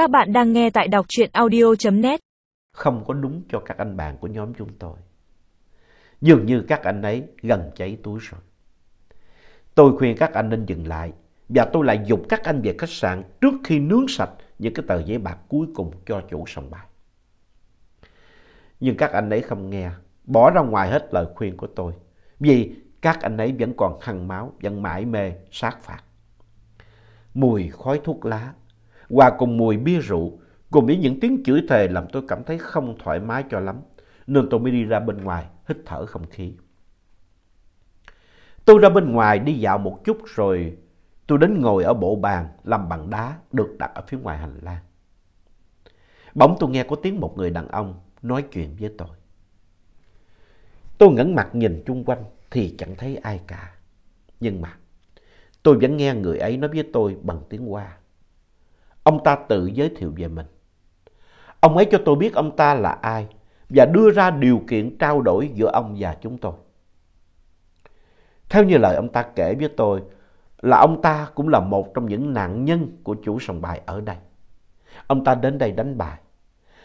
Các bạn đang nghe tại đọc truyện audio.net Không có đúng cho các anh bạn của nhóm chúng tôi. Dường như các anh ấy gần cháy túi rồi. Tôi khuyên các anh nên dừng lại và tôi lại dục các anh về khách sạn trước khi nướng sạch những cái tờ giấy bạc cuối cùng cho chủ sòng bài. Nhưng các anh ấy không nghe, bỏ ra ngoài hết lời khuyên của tôi. Vì các anh ấy vẫn còn hăng máu, vẫn mãi mê, sát phạt. Mùi khói thuốc lá, hòa cùng mùi bia rượu, cùng với những tiếng chửi thề làm tôi cảm thấy không thoải mái cho lắm, nên tôi mới đi ra bên ngoài hít thở không khí. Tôi ra bên ngoài đi dạo một chút rồi tôi đến ngồi ở bộ bàn làm bằng đá được đặt ở phía ngoài hành lang. Bỗng tôi nghe có tiếng một người đàn ông nói chuyện với tôi. Tôi ngẩng mặt nhìn chung quanh thì chẳng thấy ai cả. Nhưng mà tôi vẫn nghe người ấy nói với tôi bằng tiếng Hoa. Ông ta tự giới thiệu về mình. Ông ấy cho tôi biết ông ta là ai và đưa ra điều kiện trao đổi giữa ông và chúng tôi. Theo như lời ông ta kể với tôi là ông ta cũng là một trong những nạn nhân của chủ sòng bài ở đây. Ông ta đến đây đánh bài.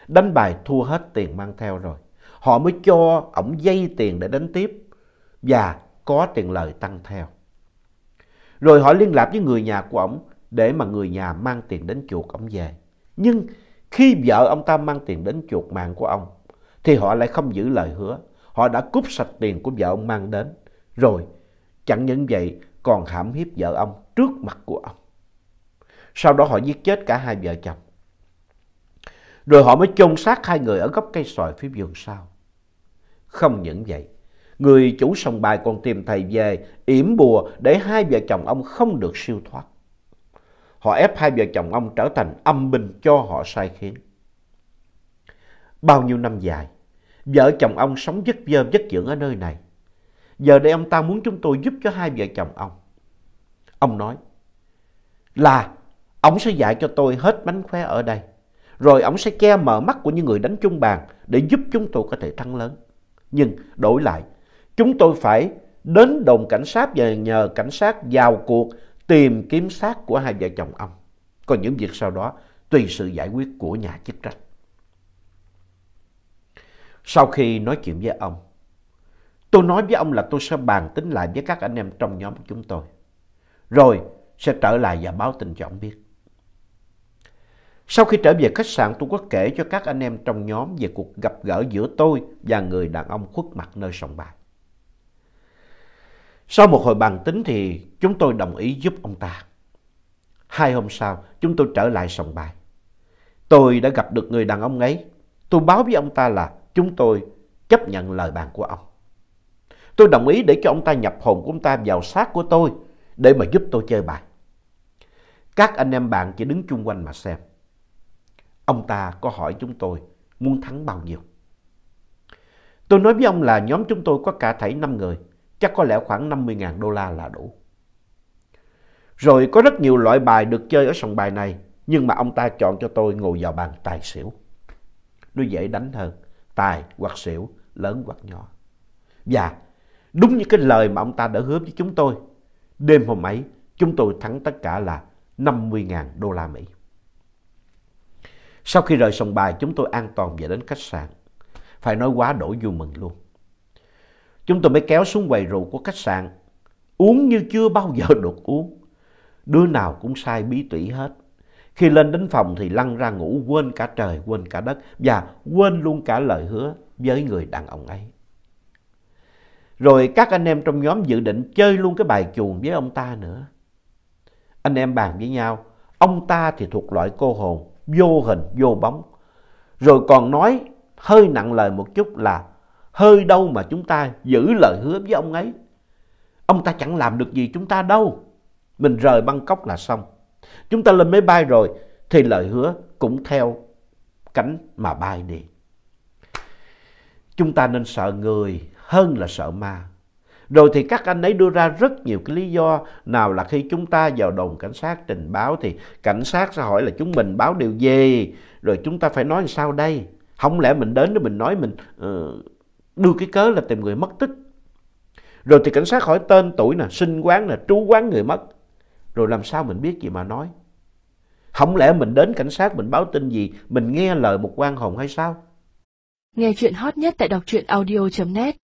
Đánh bài thua hết tiền mang theo rồi. Họ mới cho ổng dây tiền để đánh tiếp và có tiền lời tăng theo. Rồi họ liên lạc với người nhà của ổng để mà người nhà mang tiền đến chuộc ông về. Nhưng khi vợ ông ta mang tiền đến chuộc mạng của ông thì họ lại không giữ lời hứa. Họ đã cúp sạch tiền của vợ ông mang đến. Rồi chẳng những vậy còn hãm hiếp vợ ông trước mặt của ông. Sau đó họ giết chết cả hai vợ chồng. Rồi họ mới chôn xác hai người ở gốc cây xoài phía vườn sau. Không những vậy, người chủ sòng bài còn tìm thầy về yểm bùa để hai vợ chồng ông không được siêu thoát. Họ ép hai vợ chồng ông trở thành âm binh cho họ sai khiến. Bao nhiêu năm dài, vợ chồng ông sống dứt dơ dứt dưỡng ở nơi này. Giờ đây ông ta muốn chúng tôi giúp cho hai vợ chồng ông. Ông nói là ông sẽ dạy cho tôi hết bánh khóe ở đây. Rồi ông sẽ che mở mắt của những người đánh chung bàn để giúp chúng tôi có thể thắng lớn. Nhưng đổi lại, chúng tôi phải đến đồn cảnh sát và nhờ cảnh sát vào cuộc tìm kiếm xác của hai vợ chồng ông. Còn những việc sau đó tùy sự giải quyết của nhà chức trách. Sau khi nói chuyện với ông, tôi nói với ông là tôi sẽ bàn tính lại với các anh em trong nhóm chúng tôi. Rồi sẽ trở lại và báo tin cho ông biết. Sau khi trở về khách sạn tôi có kể cho các anh em trong nhóm về cuộc gặp gỡ giữa tôi và người đàn ông khuất mặt nơi sòng bài. Sau một hồi bàn tính thì chúng tôi đồng ý giúp ông ta. Hai hôm sau chúng tôi trở lại sòng bài. Tôi đã gặp được người đàn ông ấy. Tôi báo với ông ta là chúng tôi chấp nhận lời bàn của ông. Tôi đồng ý để cho ông ta nhập hồn của ông ta vào xác của tôi để mà giúp tôi chơi bài. Các anh em bạn chỉ đứng chung quanh mà xem. Ông ta có hỏi chúng tôi muốn thắng bao nhiêu. Tôi nói với ông là nhóm chúng tôi có cả thảy 5 người, chắc có lẽ khoảng 50.000 đô la là đủ. Rồi có rất nhiều loại bài được chơi ở sòng bài này, nhưng mà ông ta chọn cho tôi ngồi vào bàn tài xỉu. Nó dễ đánh hơn, tài hoặc xỉu, lớn hoặc nhỏ. Và đúng như cái lời mà ông ta đã hứa với chúng tôi, đêm hôm ấy chúng tôi thắng tất cả là 50.000 đô la Mỹ. Sau khi rời sòng bài, chúng tôi an toàn về đến khách sạn. Phải nói quá đổi vui mừng luôn. Chúng tôi mới kéo xuống quầy rượu của khách sạn. Uống như chưa bao giờ được uống. Đứa nào cũng sai bí tủy hết. Khi lên đến phòng thì lăn ra ngủ quên cả trời, quên cả đất và quên luôn cả lời hứa với người đàn ông ấy. Rồi các anh em trong nhóm dự định chơi luôn cái bài chuồng với ông ta nữa. Anh em bàn với nhau, ông ta thì thuộc loại cô hồn, vô hình, vô bóng. Rồi còn nói hơi nặng lời một chút là hơi đâu mà chúng ta giữ lời hứa với ông ấy. Ông ta chẳng làm được gì chúng ta đâu. Mình rời Bangkok là xong. Chúng ta lên máy bay rồi thì lời hứa cũng theo cánh mà bay đi. Chúng ta nên sợ người hơn là sợ ma. Rồi thì các anh ấy đưa ra rất nhiều cái lý do. Nào là khi chúng ta vào đồn cảnh sát trình báo thì cảnh sát sẽ hỏi là chúng mình báo điều gì. Rồi chúng ta phải nói làm sao đây. Không lẽ mình đến để mình nói mình uh, đưa cái cớ là tìm người mất tích. Rồi thì cảnh sát hỏi tên tuổi nè, sinh quán nè, trú quán người mất. Rồi làm sao mình biết gì mà nói. Không lẽ mình đến cảnh sát mình báo tin gì, mình nghe lời một quan hồn hay sao? Nghe chuyện hot nhất tại đọc truyện audio.net